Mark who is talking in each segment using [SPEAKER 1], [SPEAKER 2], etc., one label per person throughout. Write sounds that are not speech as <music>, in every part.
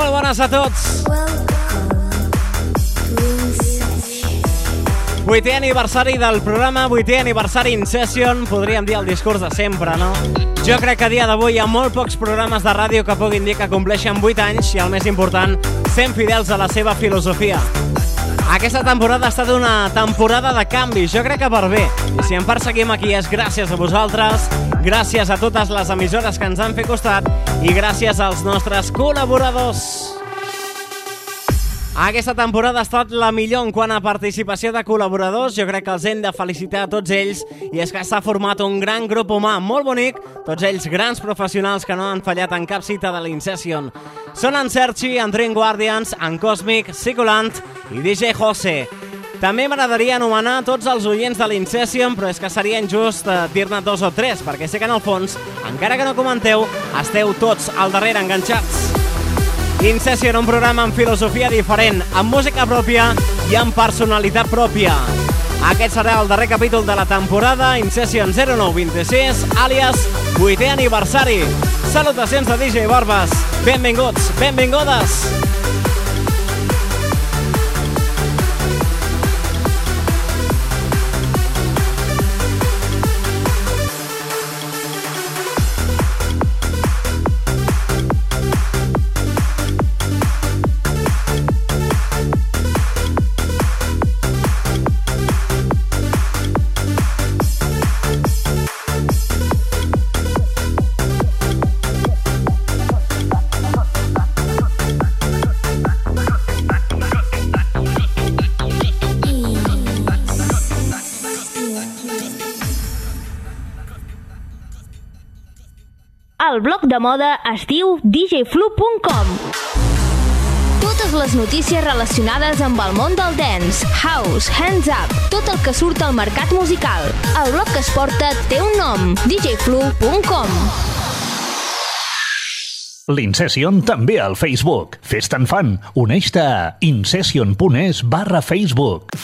[SPEAKER 1] Molt bones a tots. Vuitè aniversari del programa, vuitè aniversari in session, podríem dir el discurs de sempre, no? Jo crec que a dia d'avui hi ha molt pocs programes de ràdio que puguin dir que compleixen 8 anys i el més important, sent fidels a la seva filosofia. Aquesta temporada ha estat una temporada de canvi, jo crec que per bé. I si en part seguim aquí és gràcies a vosaltres, gràcies a totes les emissores que ens han fet costat i gràcies als nostres col·laboradors. Aquesta temporada ha estat la millor en quant a participació de col·laboradors. Jo crec que els hem de felicitar a tots ells i és que s'ha format un gran grup humà molt bonic, tots ells grans professionals que no han fallat en cap cita de l'Incession. Són en Sergi, en Dream Guardians, en Cosmic, Cicolant i DJ Jose. També m'agradaria anomenar tots els oients de l'Incession, però és que seria injust eh, dir-ne dos o tres, perquè sé que en el fons, encara que no comenteu, esteu tots al darrere enganxats. Incession, un programa amb filosofia diferent, amb música pròpia i amb personalitat pròpia. Aquest serà el darrer capítol de la temporada Incession 0926, àlies 8è aniversari. Salutacions de DJ Barbas. Benvinguts, benvingudes.
[SPEAKER 2] El blog de moda es diu djflu.com totes les notícies relacionades amb el món del dance, house, hands up, tot el que surt al mercat musical. El blog que es porta té un nom, djflu.com.
[SPEAKER 3] L'Incession també al Facebook. Fes-te'n fan. Uneix-te a incession.es barra Facebook.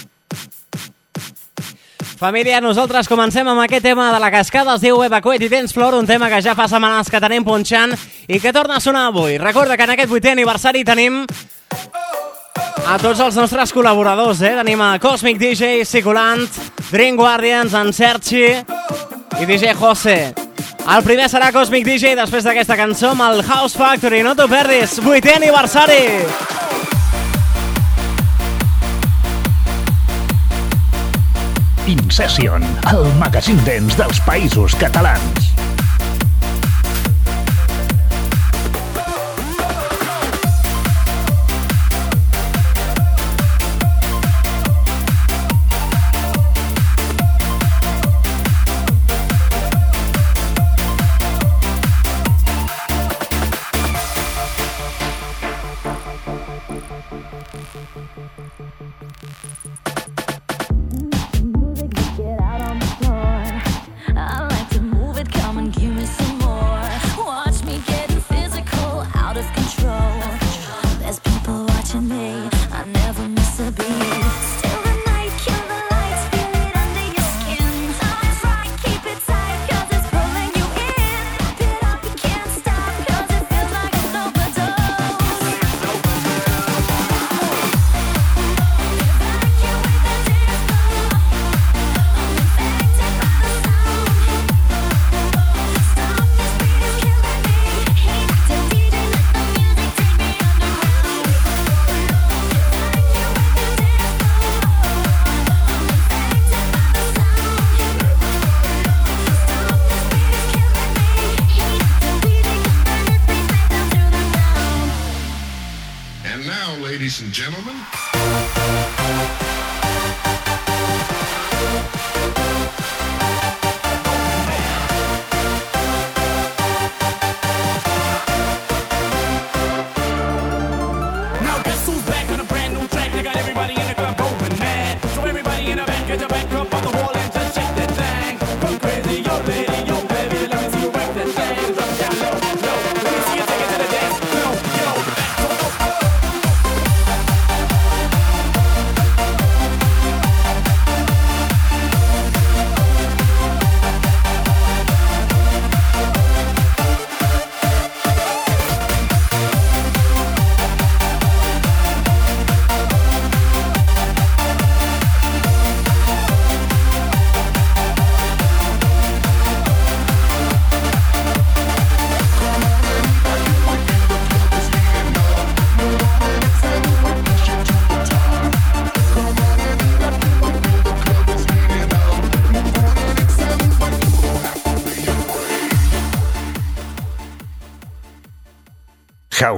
[SPEAKER 1] Família, nosaltres comencem amb aquest tema de la cascada, es diu Evacuate i Dance Floor, un tema que ja fa setmanes que tenim punxant i que torna a sonar avui. Recorda que en aquest vuitè aniversari tenim a tots els nostres col·laboradors, eh? Tenim a Cosmic DJ, Ciculant, Dream Guardians, en Sergi i DJ Jose. El primer serà Cosmic DJ després d'aquesta cançó amb el House Factory. No t'ho perdis, vuitè aniversari!
[SPEAKER 3] Incession, el magazín dents dels països catalans.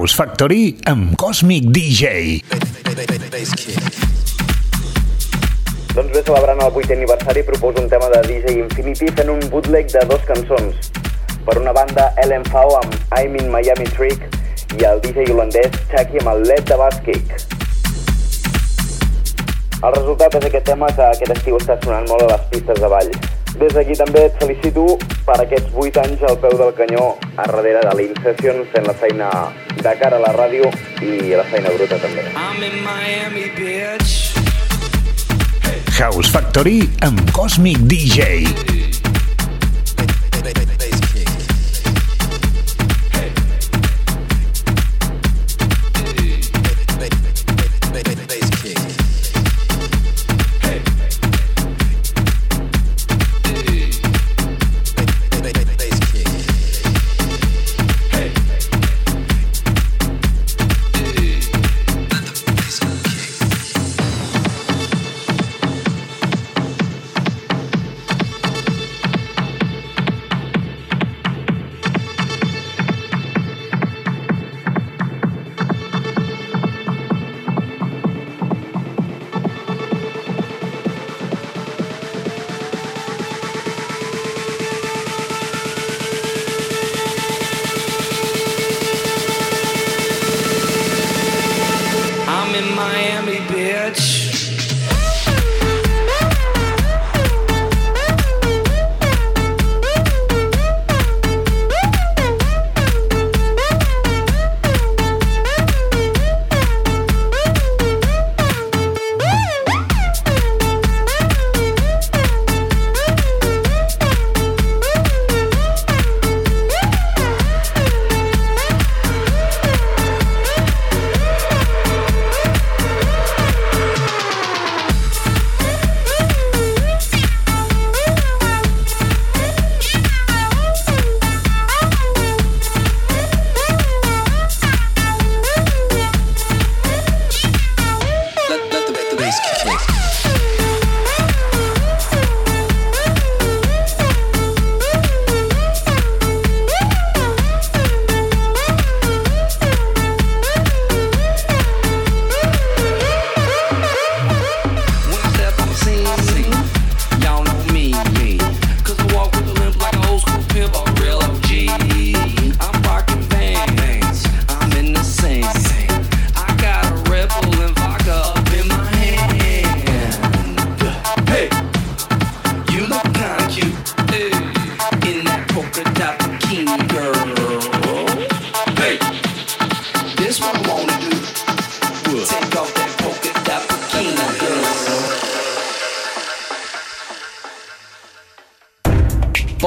[SPEAKER 4] House Factory amb Cosmic DJ.
[SPEAKER 5] Doncs bé, celebrant el 8è aniversari, proposo un tema de DJ Infinity fent un bootleg de dos cançons. Per una banda, Ellen amb I'm in Miami Trick i el DJ holandès Chucky amb el Let the Bass Kick. El resultat és aquest tema que aquest estiu està sonant molt a les pistes de ball. Des d'aquí també et felicito per aquests 8 anys al peu del canyó a darrere de l'Incession fent la feina de cara a la ràdio i la feina bruta també.
[SPEAKER 3] I'm in Miami, bitch.
[SPEAKER 4] House Factory amb Cosmic DJ.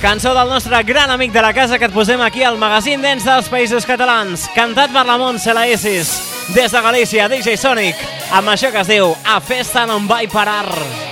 [SPEAKER 6] Cançó del nostre gran amic de la casa que et posem aquí al magazín dents dels països catalans. Cantat per la Montse la Isis. Des de Galícia, DJ Sonic. Amb això que es diu A festa no em vaig parar.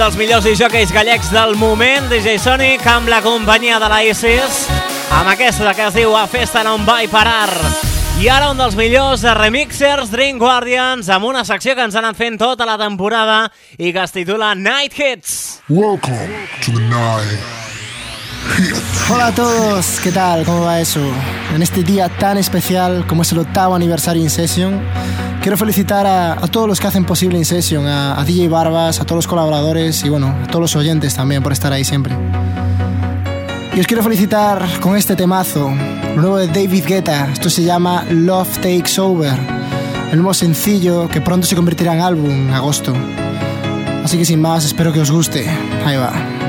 [SPEAKER 1] Dels millors disjòqueis gallecs del moment, DJ Sonic, amb la companyia de la Isis, amb aquesta que es diu A Festa no em vaig parar. I ara un dels millors remixers, Dream Guardians, amb una secció que ens han anat fent tota la temporada i que es titula Night Hits.
[SPEAKER 7] Welcome to the night.
[SPEAKER 8] Hola a todos, ¿qué tal? ¿Cómo va eso? En este día tan especial como es el octavo aniversario In Session, quiero felicitar a, a todos los que hacen posible In Session, a, a DJ Barbas, a todos los colaboradores y bueno, a todos los oyentes también por estar ahí siempre. Y os quiero felicitar con este temazo, lo nuevo de David Guetta, esto se llama Love Takes Over, el nuevo sencillo que pronto se convertirá en álbum en agosto. Así que sin más, espero que os guste. Ahí va.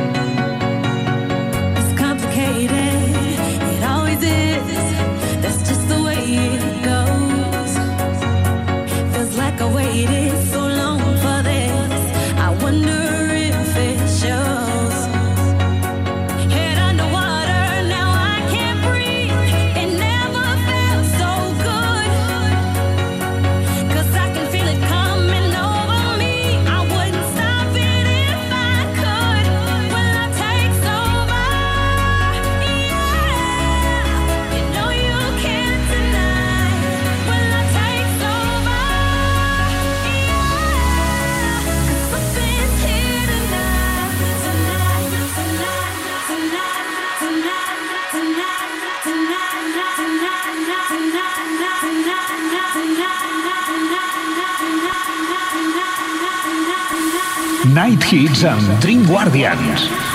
[SPEAKER 6] Hits amb Dream Guardians.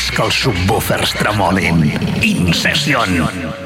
[SPEAKER 6] Fes que els subwoofers tremolin. Incession.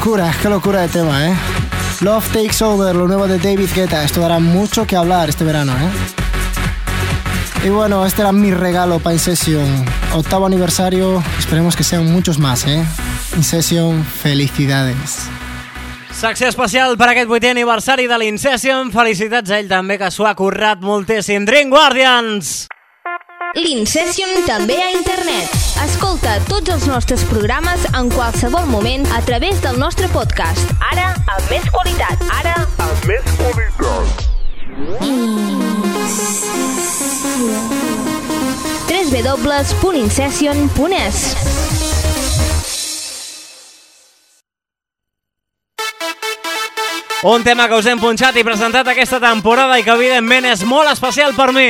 [SPEAKER 8] Locura, qué locura de tema, ¿eh? Love Takes Over, lo nuevo de David Guetta. Esto dará mucho que hablar este verano, ¿eh? Y bueno, este era mi regalo para InSession. Octavo aniversario, esperemos que sean muchos más, ¿eh? InSession, felicidades.
[SPEAKER 1] Secció especial per aquest vuitè aniversari de l'Incession. Felicitats a ell també, que s'ho ha currat moltíssim. Dream Guardians!
[SPEAKER 9] L'Incession també a internet.
[SPEAKER 10] Escolta tots els nostres programes en qualsevol moment a través del nostre podcast. Ara, amb més qualitat. Ara,
[SPEAKER 9] amb més qualitat.
[SPEAKER 10] 3 www.incession.es
[SPEAKER 1] Un tema que us hem punxat i presentat aquesta temporada i que evidentment és molt especial per mi.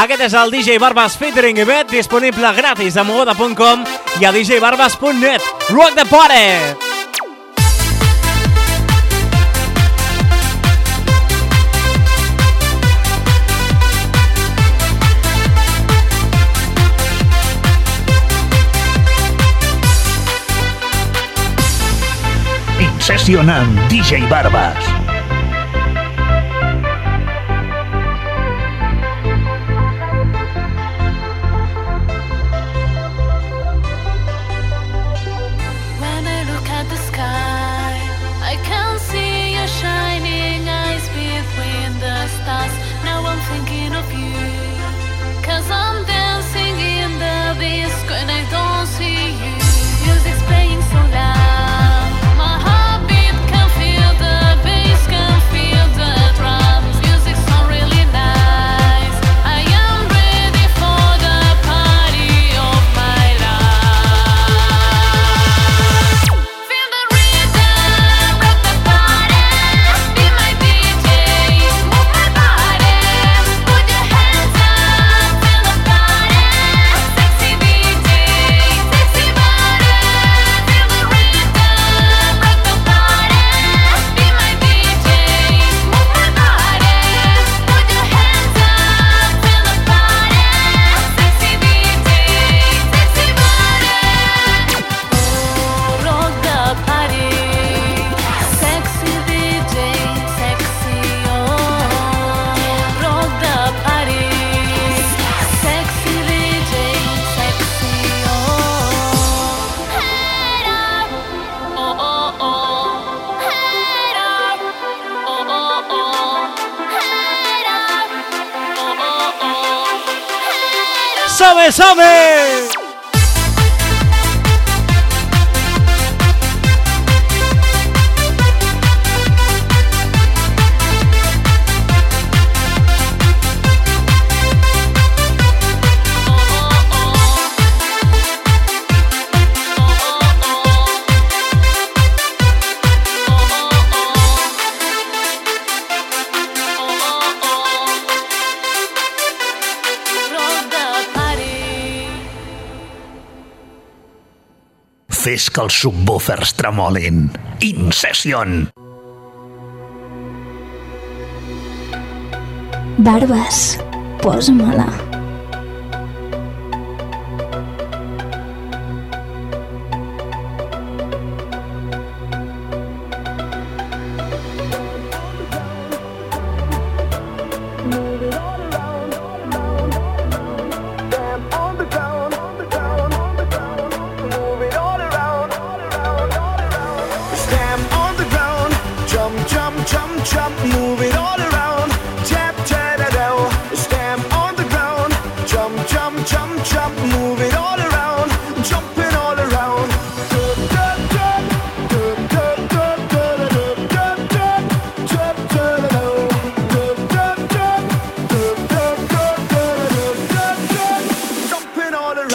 [SPEAKER 1] Aquest és el DJ Barbas featuring Ibet, disponible gratis a mogoda.com i a djbarbas.net. Rock the party!
[SPEAKER 6] Sessionan DJ Barbas.
[SPEAKER 3] sabe, sabe.
[SPEAKER 6] fes que els subwoofers tremolin. Incession!
[SPEAKER 10] Barbes, posa-me-la.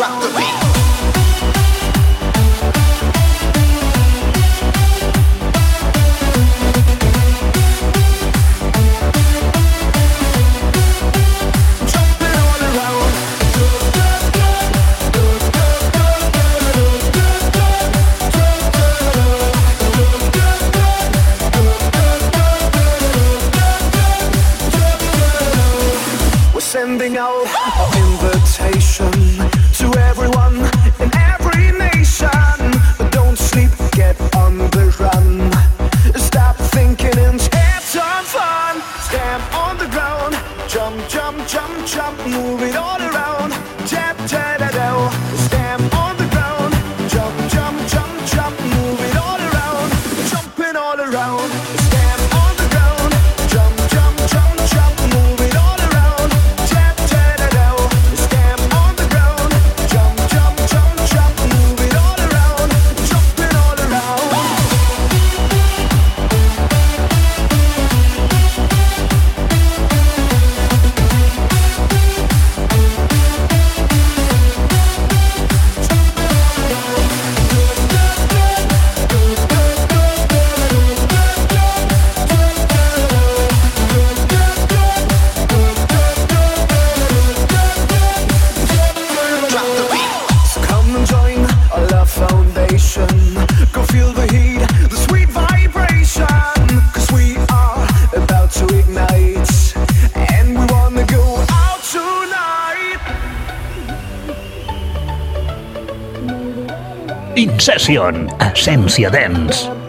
[SPEAKER 11] drop the beat.
[SPEAKER 3] Incession, Essència Dance.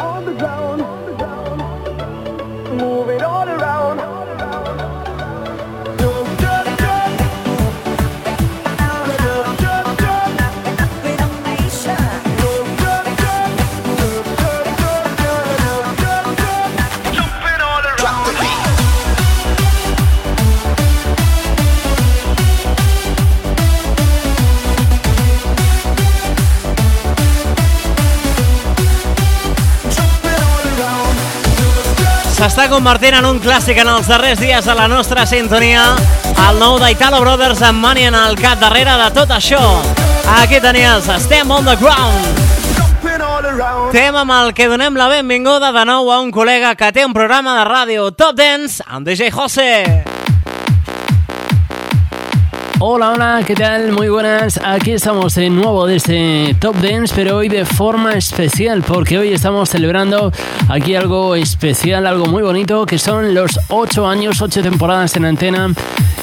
[SPEAKER 1] S'està convertint en un clàssic en els darrers dies a la nostra sintonia. El nou d'Italo Brothers amb Money en el cap darrere de tot això. Aquí tenies Stem on the Ground. Tema amb el que donem la benvinguda de nou a un col·lega que té un programa de ràdio Top Dance amb DJ José.
[SPEAKER 12] Hola, hola, ¿qué tal? Muy buenas. Aquí estamos de nuevo desde Top Dance, pero hoy de forma especial, porque hoy estamos celebrando aquí algo especial, algo muy bonito, que son los 8 años, 8 temporadas en antena.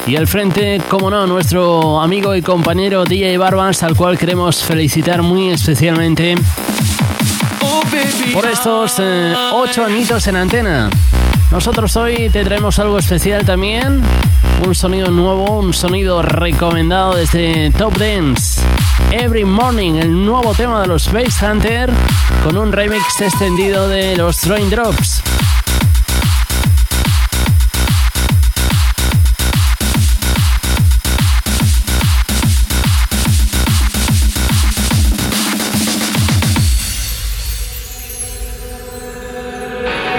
[SPEAKER 12] Y al frente, como no, nuestro amigo y compañero DJ Barbas, al cual queremos felicitar muy especialmente por estos 8 añitos en antena. Nosotros hoy te traemos algo especial también, un sonido nuevo, un sonido recomendado desde Top Dance. Every Morning, el nuevo tema de los Bass Hunter, con un remix extendido de los Raindrops.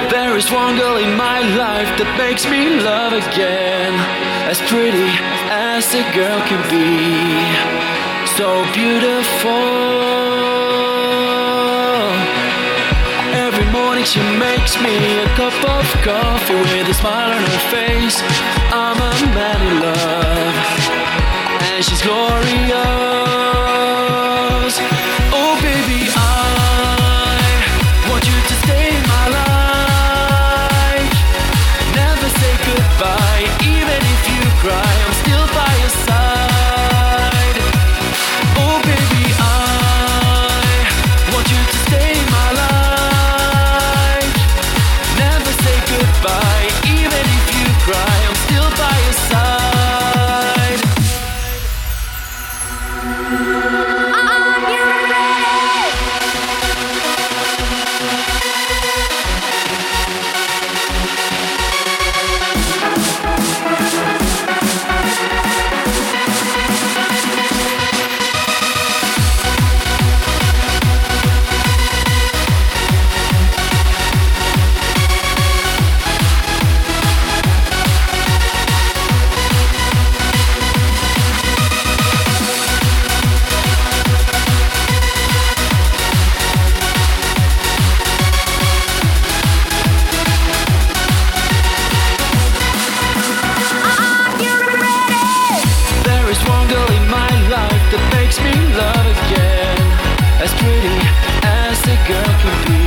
[SPEAKER 4] There is one girl in my life that makes me love again. As pretty as a girl can be. So beautiful. Every morning she makes me a cup of coffee with a smile on her face. I'm a man in love. And she's glorious. Oh, baby, I want you to as a girl can be.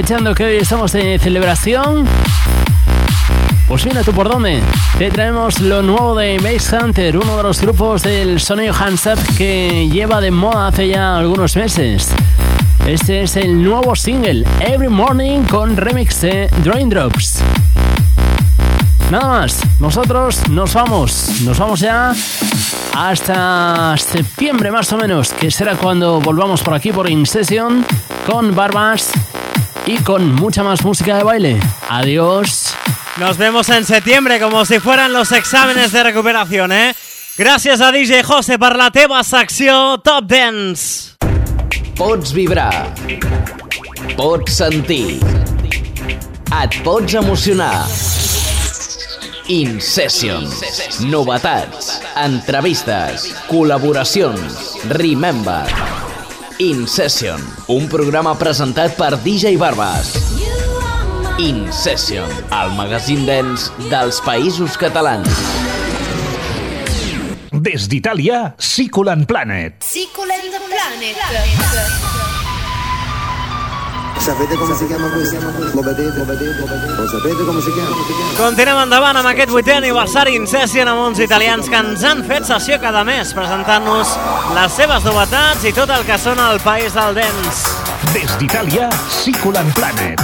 [SPEAKER 12] Aprovechando que hoy estamos de celebración, pues mira tú por dónde. Te traemos lo nuevo de Bass Hunter, uno de los grupos del sonido Hands Up que lleva de moda hace ya algunos meses. Este es el nuevo single, Every Morning, con remix de Raindrops. Nada más, nosotros nos vamos, nos vamos ya hasta septiembre más o menos, que será cuando volvamos por aquí por In Session con Barbas y con mucha más música de baile. Adiós.
[SPEAKER 1] Nos vemos en septiembre como si fueran los exámenes de recuperación, eh? Gràcies a DJ José per la teva secció Top Dance.
[SPEAKER 13] Pots vibrar. Pots sentir. Et pots emocionar. In Session. Novetats. Entrevistes. Col·laboracions. Remember. In Session. Un programa presentat per DJ Barbas. In Session. El magazín dance dels països catalans.
[SPEAKER 3] Des d'Itàlia, Siculan Planet.
[SPEAKER 14] Siculand Planet.
[SPEAKER 6] Sapete come si chiama questo? Lo vedete? Lo vedete? Lo sapete come si chiama?
[SPEAKER 1] Continuem endavant amb aquest vuitè aniversari in session amb uns italians que ens han fet sessió cada mes presentant-nos les seves novetats i tot el que són al país del dance.
[SPEAKER 3] Des d'Itàlia, Siculan Planet.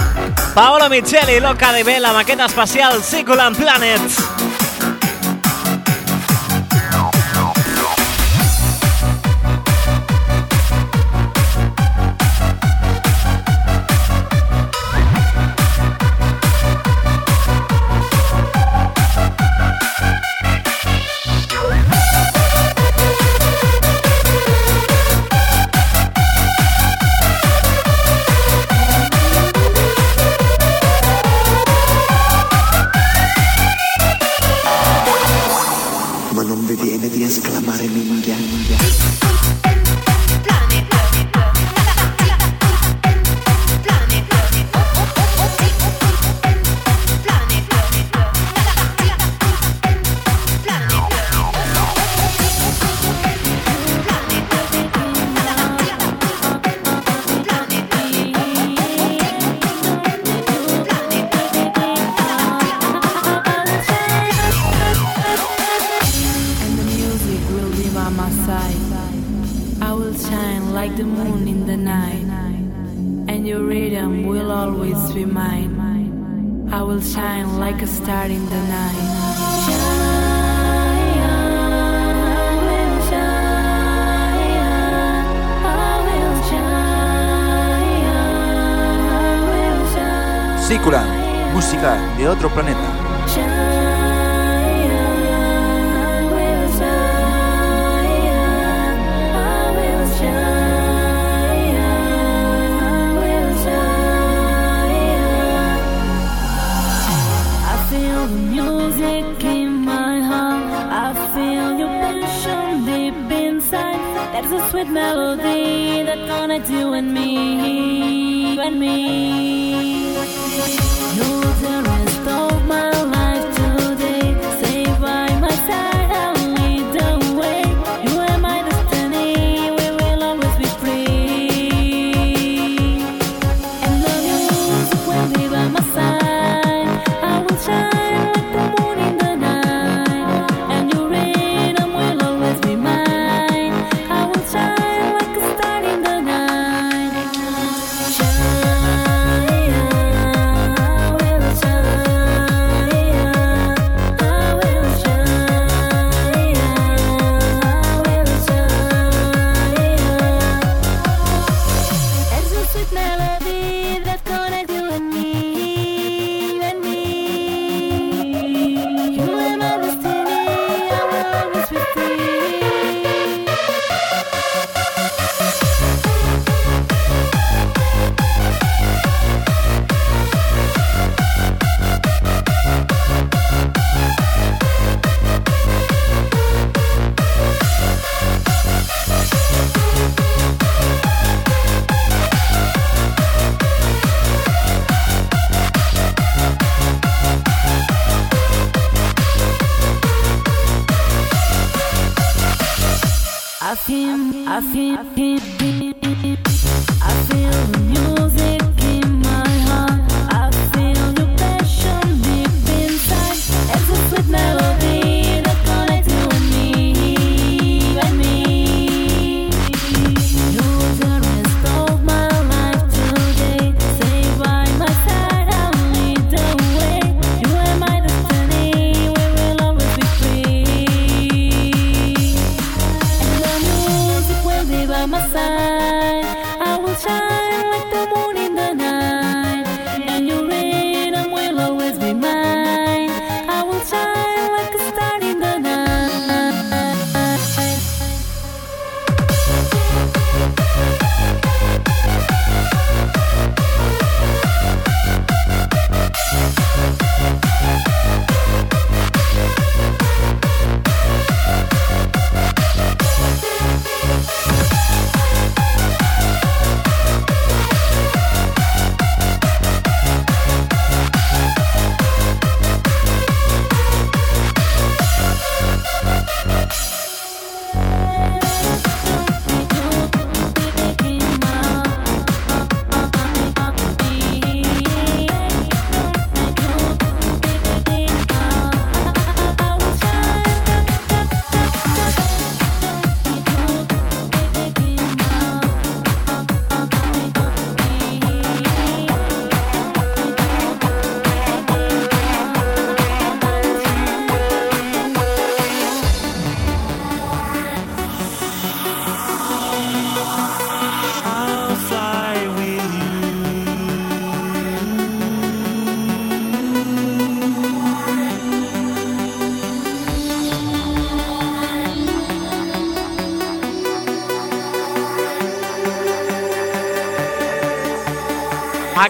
[SPEAKER 1] Paolo Micheli, Loca de Bell, amb aquest especial Siculan Planet.
[SPEAKER 6] Ma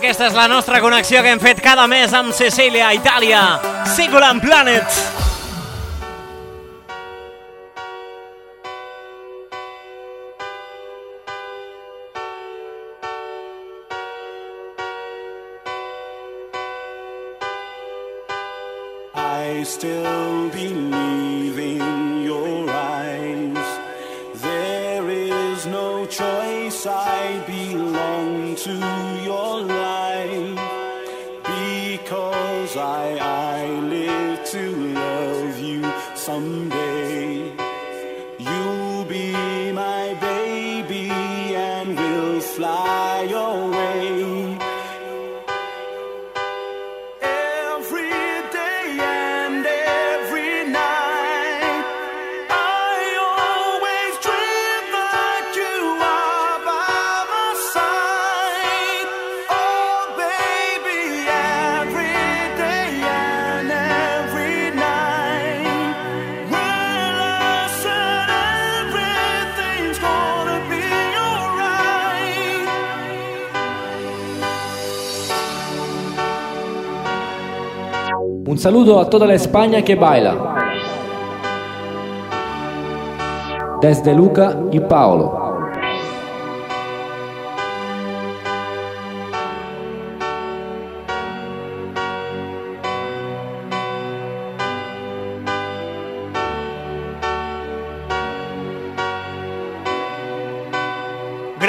[SPEAKER 1] Aquesta és la nostra connexió que hem fet cada mes amb Sicília, Itàlia. Siguran Planet.
[SPEAKER 10] I still believe in your. There is no choice. I belong to
[SPEAKER 14] saludo a toda la España que baila. Desde Luca y Paolo.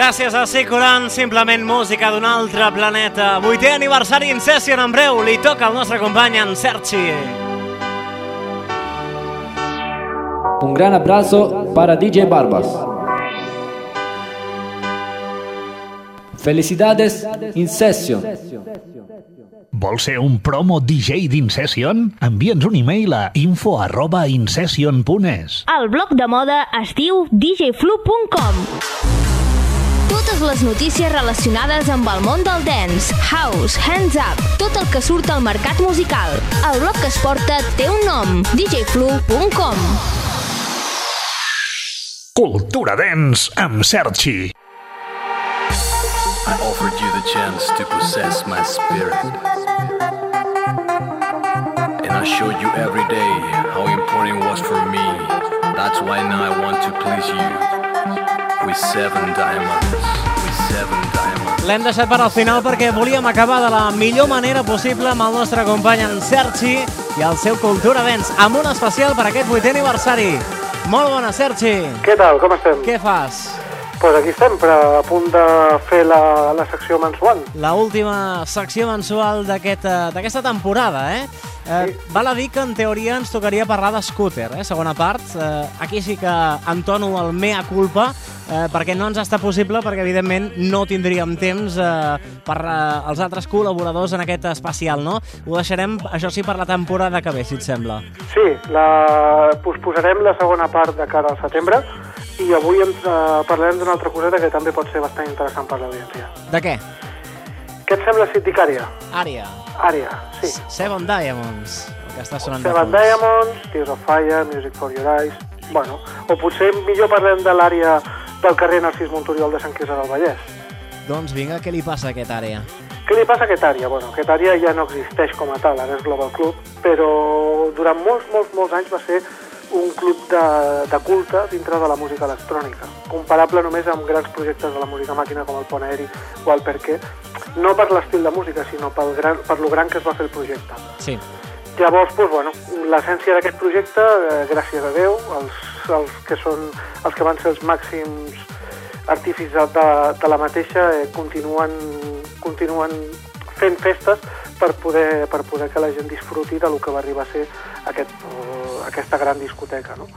[SPEAKER 1] Gràcies a Secoran, simplement música d'un altre planeta. Vuitè aniversari in session en breu, li toca al nostre company en Sergi.
[SPEAKER 14] Un gran abrazo para DJ Barbas. Felicidades in session.
[SPEAKER 3] Vols ser un promo DJ d'Incession? Envia'ns un e-mail a info arroba incession.es.
[SPEAKER 2] El blog de moda es diu djflu.com Totes les notícies relacionades amb el món del dance, house, hands up, tot el que surt al mercat musical. El blog que es porta té un nom, djflu.com
[SPEAKER 3] Cultura Dance amb Sergi.
[SPEAKER 15] I offered you the chance to possess my spirit. And I showed you every day how important it was for me. That's why now I want to please you. With seven diamonds.
[SPEAKER 1] L'hem deixat per al final perquè volíem acabar de la millor manera possible amb el nostre company en Sergi i el seu Cultura Dance, amb un especial per aquest vuitè aniversari. Molt bona, Sergi.
[SPEAKER 16] Què tal, com estem?
[SPEAKER 1] Què fas?
[SPEAKER 16] Pues aquí estem, però a punt de fer la, la secció mensual.
[SPEAKER 1] La última secció mensual eh, d'aquesta temporada, eh? eh val a dir que en teoria ens tocaria parlar de Scooter, eh? segona part. Eh, aquí sí que entono el mea culpa, eh, perquè no ens està possible, perquè evidentment no tindríem temps eh, per eh, els altres col·laboradors en aquest especial, no? Ho deixarem, això sí, per la temporada que ve, si et sembla.
[SPEAKER 16] Sí, la, posposarem la segona part de cara al setembre i avui ens eh, parlarem d'una altra coseta que també pot ser bastant interessant per l'audiència.
[SPEAKER 1] De què?
[SPEAKER 16] Què et sembla si et dic àrea?
[SPEAKER 1] Àrea.
[SPEAKER 16] Sí.
[SPEAKER 1] Seven Diamonds, el que està sonant de
[SPEAKER 16] Seven
[SPEAKER 1] fons.
[SPEAKER 16] Diamonds, Tears of Fire, Music for Your Eyes... Bueno, o potser millor parlem de l'àrea del carrer Narcís Montoriol de Sant Quirze del Vallès.
[SPEAKER 1] Doncs vinga, què li passa a aquesta àrea?
[SPEAKER 16] Què li passa a aquesta àrea? Bueno, aquesta àrea ja no existeix com a tal, ara és Global Club, però durant molts, molts, molts anys va ser un club de, de culte dintre de la música electrònica, comparable només amb grans projectes de la música màquina com el Pont Aeri o el Perqué, no per l'estil de música, sinó pel gran, per lo gran que es va fer el projecte.
[SPEAKER 1] Sí.
[SPEAKER 16] Llavors, doncs, bueno, l'essència d'aquest projecte, eh, gràcies a Déu, els, els, que són, els que van ser els màxims artífices de, de la mateixa eh, continuen, continuen fent festes per poder, per poder que la gent disfruti de lo que va arribar a ser aquest, eh, aquesta gran discoteca. No?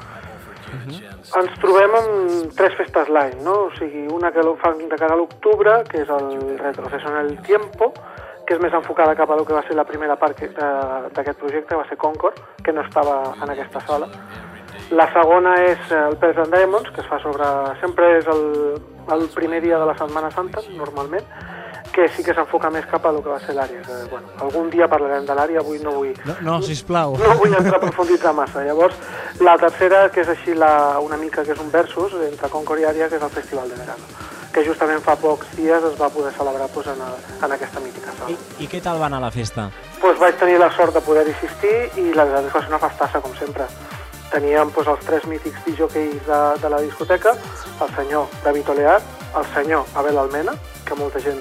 [SPEAKER 16] Ens trobem amb tres festes l'any, no? o sigui, una que lo fan de cara a l'octubre, que és el Retroceso en el Tiempo, que és més enfocada cap a lo que va ser la primera part d'aquest projecte, va ser Concord, que no estava en aquesta sala. La segona és el Pets and Diamonds, que es fa sobre... Sempre és el, el primer dia de la Setmana Santa, normalment, que sí que s'enfoca més cap a lo que va ser l'àrea. Bueno, algun dia parlarem de l'àrea, avui no vull,
[SPEAKER 1] No, no sisplau.
[SPEAKER 16] no vull entrar profunditzar massa. Llavors, la tercera, que és així la, una mica que és un versus entre Concord i Àrea, que és el Festival de Verano. que justament fa pocs dies es va poder celebrar pues, en, a, en aquesta mítica sala.
[SPEAKER 1] I què tal va anar la festa?
[SPEAKER 16] Pues vaig tenir la sort de poder assistir i la veritat és que va ser una festassa, com sempre. Teníem pues, els tres mítics disjockeys de, de la discoteca, el senyor David Olear, el senyor Abel Almena, que molta gent,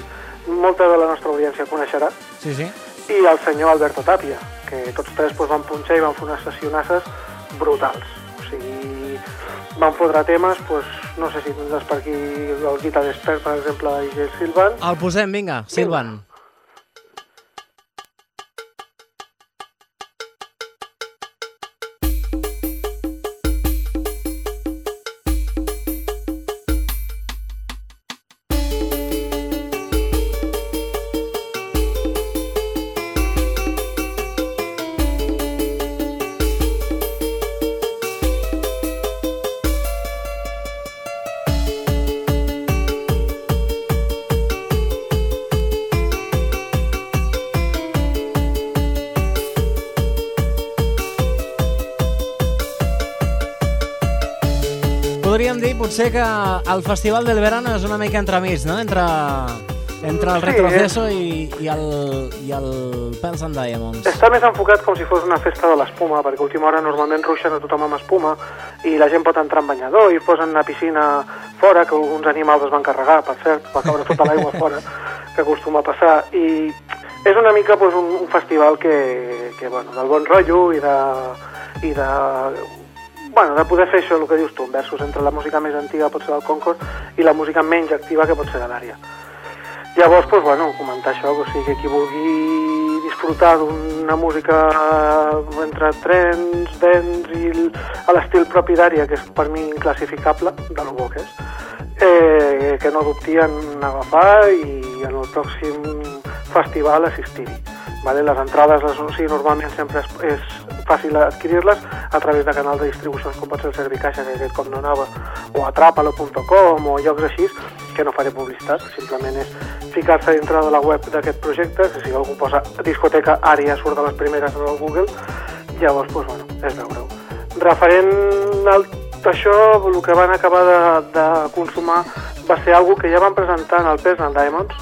[SPEAKER 16] molta de la nostra audiència coneixerà,
[SPEAKER 1] Sí, sí.
[SPEAKER 16] i el senyor Alberto Tapia, que tots tres pues, van punxar i van fer unes sessionasses brutals. O sigui, van fotre temes, pues, no sé si tindràs per aquí el Guitar Expert, per exemple, de DJ Silvan.
[SPEAKER 1] El posem, vinga, Silvan. Podríem dir, potser, que el Festival del Verano és una mica entremig, no?, entre, entre el
[SPEAKER 16] Sí,
[SPEAKER 1] retroceso i, i, el, i el Pels and Diamonds.
[SPEAKER 16] Està més enfocat com si fos una festa de l'espuma, perquè a última hora normalment ruixen a tothom amb espuma i la gent pot entrar en banyador i posen una piscina fora, que uns animals es van carregar, per cert, va caure tota l'aigua fora, <laughs> que acostuma a passar, i és una mica doncs, un, un festival que, que bueno, del bon rotllo i de, i de bueno, de poder fer això, el que dius tu, versus entre la música més antiga pot ser del Concord i la música menys activa que pot ser de l'àrea. Llavors, doncs, bueno, comentar això, o sigui, que qui vulgui disfrutar d'una música eh, entre trens, dents i a l'estil propi d'àrea, que és per mi inclassificable, de lo bo que és, eh, que no dubti en agafar i en el pròxim festival assistir-hi. Vale? Les entrades, les, o sigui, normalment sempre és, és fàcil adquirir-les a través de canals de distribucions com pot ser el Servicaixa, que aquest cop no anava, o atrapalo.com o llocs així, que no faré publicitat, simplement és ficar-se dintre de la web d'aquest projecte, que si algú posa discoteca àrea surt de les primeres del Google, llavors, doncs, bueno, és veure-ho. Referent al això, el que van acabar de, de consumar va ser algo que ja van presentar en el Pes and Diamonds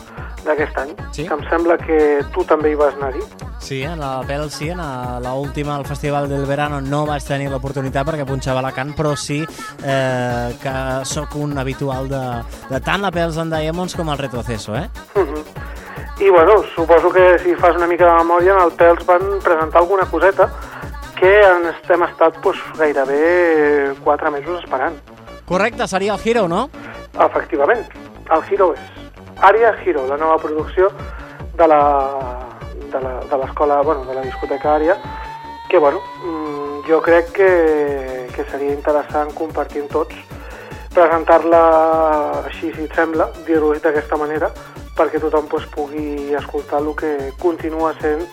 [SPEAKER 16] d'aquest any,
[SPEAKER 1] Sí.
[SPEAKER 16] que em sembla que tu també hi vas anar-hi.
[SPEAKER 1] Sí, en la Pel sí, en l'última, al Festival del Verano, no vaig tenir l'oportunitat perquè punxava la Can, però sí eh, que sóc un habitual de, de tant la Pels and Diamonds com el Retroceso, eh?
[SPEAKER 16] Mhm. I bueno, suposo que si fas una mica de memòria, en el Pels van presentar alguna coseta que en hem estat pues, gairebé quatre mesos esperant.
[SPEAKER 1] Correcte, seria el Hero, no?
[SPEAKER 16] Efectivament, el Hero és Àrea Hero, la nova producció de la de la- de l'escola, bueno, de la discoteca Àrea, que bueno, mm, jo crec que, que seria interessant compartir amb tots, presentar-la així, si et sembla, dir-ho d'aquesta manera, perquè tothom pues, pugui escoltar el que continua sent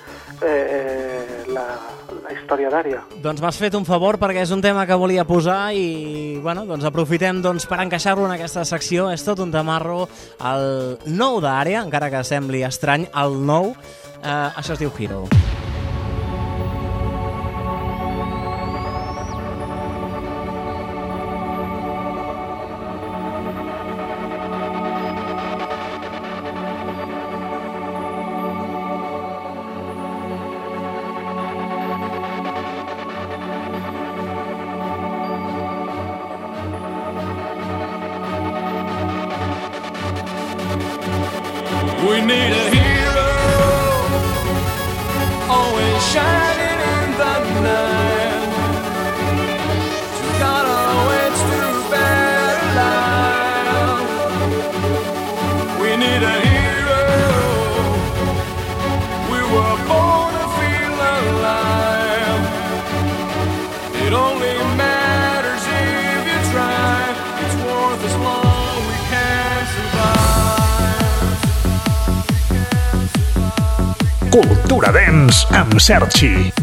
[SPEAKER 16] eh, la, la història d'Àrea.
[SPEAKER 1] Doncs m'has fet un favor perquè és un tema que volia posar i bueno, doncs aprofitem doncs, per encaixar-lo en aquesta secció. És tot un tamarro el nou d'àrea, encara que sembli estrany, el nou. Eh, això es diu Hero.
[SPEAKER 10] We
[SPEAKER 3] Cultura Dance amb Sergi.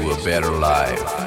[SPEAKER 15] To a better life.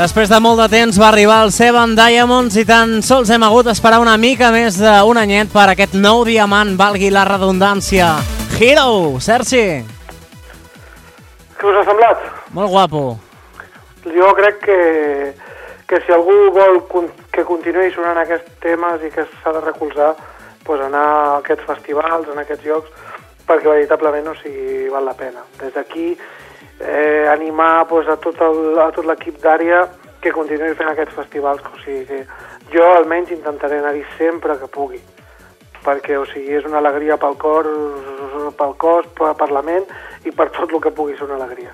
[SPEAKER 1] Després de molt de temps va arribar el Seven Diamonds i tan sols hem hagut d'esperar una mica més d'un anyet per aquest nou diamant, valgui la redundància. Hero, Sergi.
[SPEAKER 16] Què us ha semblat?
[SPEAKER 1] Molt guapo.
[SPEAKER 16] Jo crec que, que si algú vol que continuï sonant aquests temes i que s'ha de recolzar, pues anar a aquests festivals, en aquests llocs, perquè veritablement o sigui, val la pena. Des d'aquí eh, animar pues, a tot el- a tot l'equip d'àrea que continuï fent aquests festivals. O sigui, que jo almenys intentaré anar-hi sempre que pugui perquè o sigui, és una alegria pel cor, pel cos, per, per la ment i per tot el que pugui ser una alegria.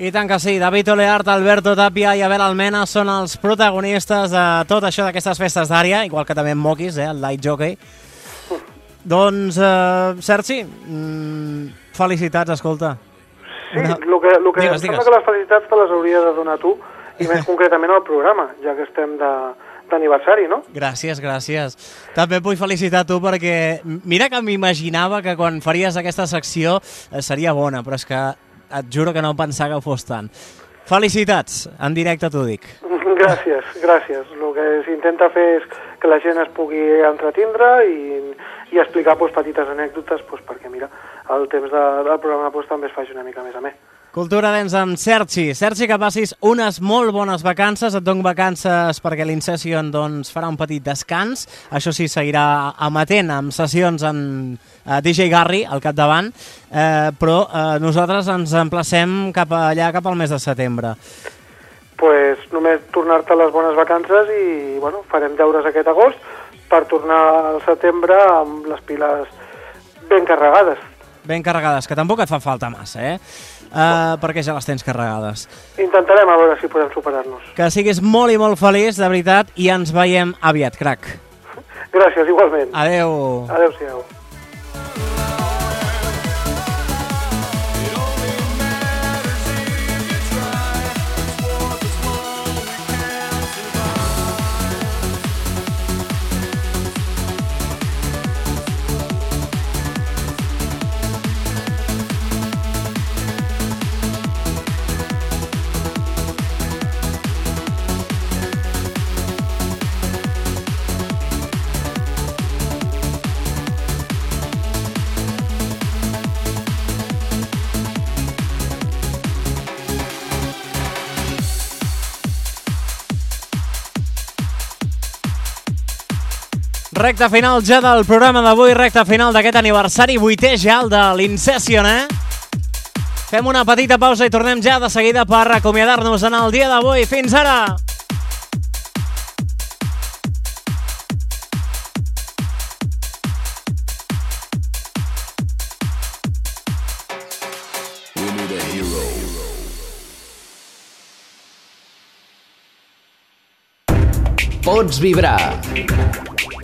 [SPEAKER 1] I tant que sí, David Oleart, Alberto Tapia i Abel Almena són els protagonistes de tot això d'aquestes festes d'àrea, igual que també en Moquis, eh, el light jockey. <laughs> Doncs, eh, Sergi, mm, felicitats, escolta.
[SPEAKER 16] Sí, el que, el que
[SPEAKER 1] Digues,
[SPEAKER 16] em sembla que les felicitats te les hauria de donar tu, i més concretament al programa, ja que estem de- d'aniversari, no?
[SPEAKER 1] Gràcies, gràcies. També vull felicitar tu perquè mira que m'imaginava que quan faries aquesta secció eh, seria bona, però és que et juro que no pensava que ho fos tant. Felicitats, en directe t'ho dic. <laughs>
[SPEAKER 16] gràcies, gràcies. El que s'intenta fer és que la gent es pugui entretindre i, i explicar pues, petites anècdotes pues, perquè, mira, el temps de, del programa pues, també es faci una mica més a més.
[SPEAKER 1] Cultura Dents amb Sergi. Sergi, que passis unes molt bones vacances. Et dono vacances perquè l'Incession doncs, farà un petit descans. Això sí, seguirà amatent amb sessions amb eh, DJ Garry al capdavant, eh, però eh, nosaltres ens emplacem cap allà, cap al mes de setembre.
[SPEAKER 16] Pues, només tornar-te les bones vacances i bueno, farem deures aquest agost per tornar al setembre amb les piles ben carregades.
[SPEAKER 1] Ben carregades, que tampoc et fa falta massa, eh? Uh, perquè ja les tens carregades.
[SPEAKER 16] Intentarem a veure si podem superar-nos.
[SPEAKER 1] Que siguis molt i molt feliç, de veritat, i ens veiem aviat, crac.
[SPEAKER 16] Gràcies, igualment.
[SPEAKER 1] Adeu.
[SPEAKER 16] Adéu-siau.
[SPEAKER 17] Recta final ja del programa d'avui, recta final d'aquest aniversari vuitè ja el de l'Incession, eh? Fem una petita pausa i tornem ja de seguida per acomiadar-nos en el dia d'avui. Fins ara!
[SPEAKER 15] We need a hero.
[SPEAKER 13] Pots vibrar.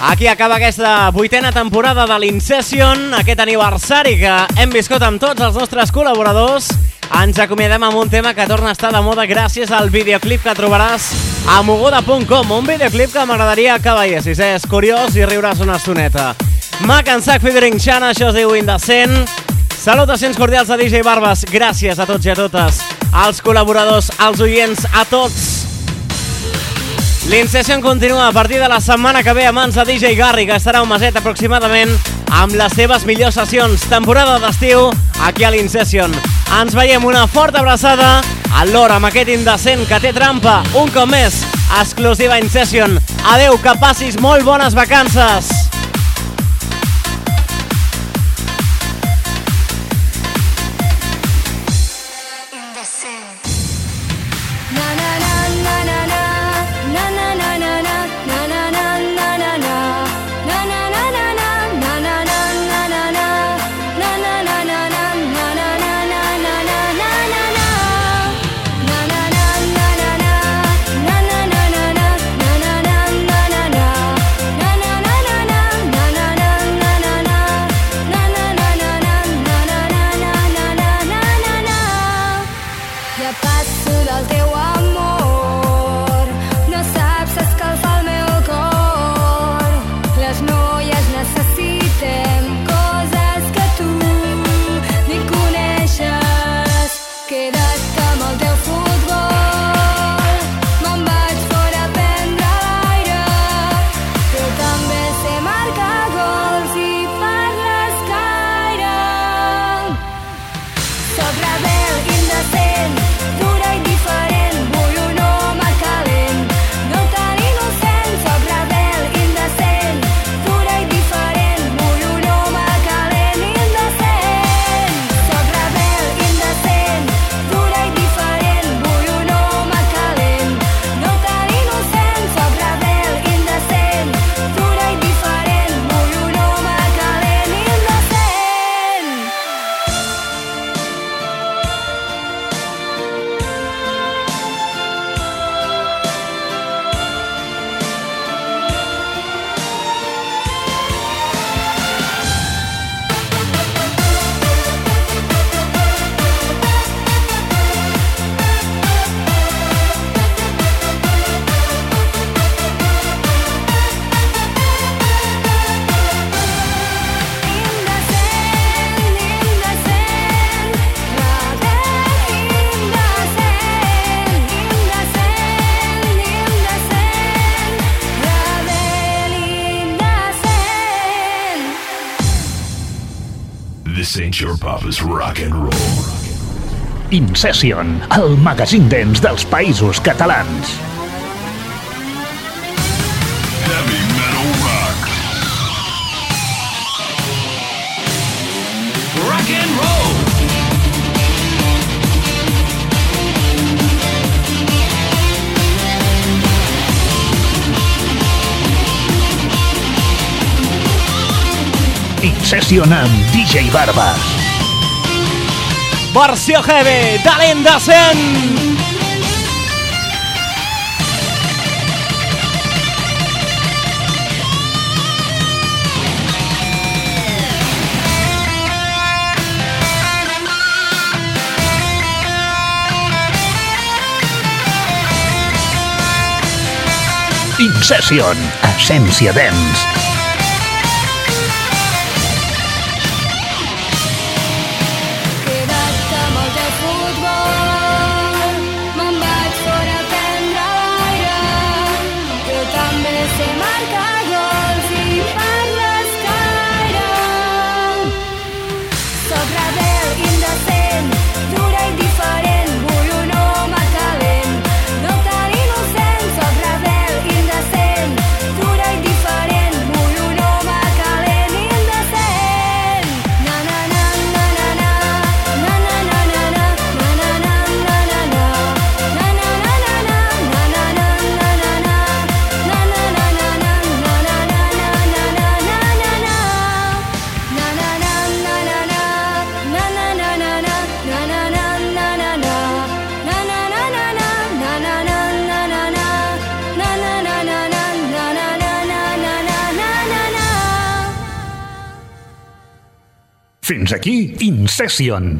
[SPEAKER 17] Aquí acaba aquesta vuitena temporada de l'Incession, aquest aniversari que hem viscut amb tots els nostres col·laboradors. Ens acomiadem amb un tema que torna a estar de moda gràcies al videoclip que trobaràs a moguda.com, un videoclip que m'agradaria que veiessis, eh? és curiós i riuràs una estoneta. Mac and Sac featuring Xana, això es diu Indecent. Salutacions cordials a DJ Barbas, gràcies a tots i a totes, als col·laboradors, als oients, a tots. L'Incession continua a partir de la setmana que ve a mans de DJ Garri, que estarà un meset aproximadament amb les seves millors sessions. Temporada d'estiu aquí a l'Incession. Ens veiem una forta abraçada a l'hora amb aquest indecent que té trampa. Un cop més, exclusiva Incession. Adeu, que passis molt bones vacances.
[SPEAKER 3] Papa's rock and roll. Incession, el magazín dens dels països catalans.
[SPEAKER 15] Heavy metal rock.
[SPEAKER 18] Rock and roll.
[SPEAKER 3] Incession amb DJ Barbas.
[SPEAKER 17] Versió heavy de l'indecent.
[SPEAKER 3] Incession, essència dens. Aquí, In Session.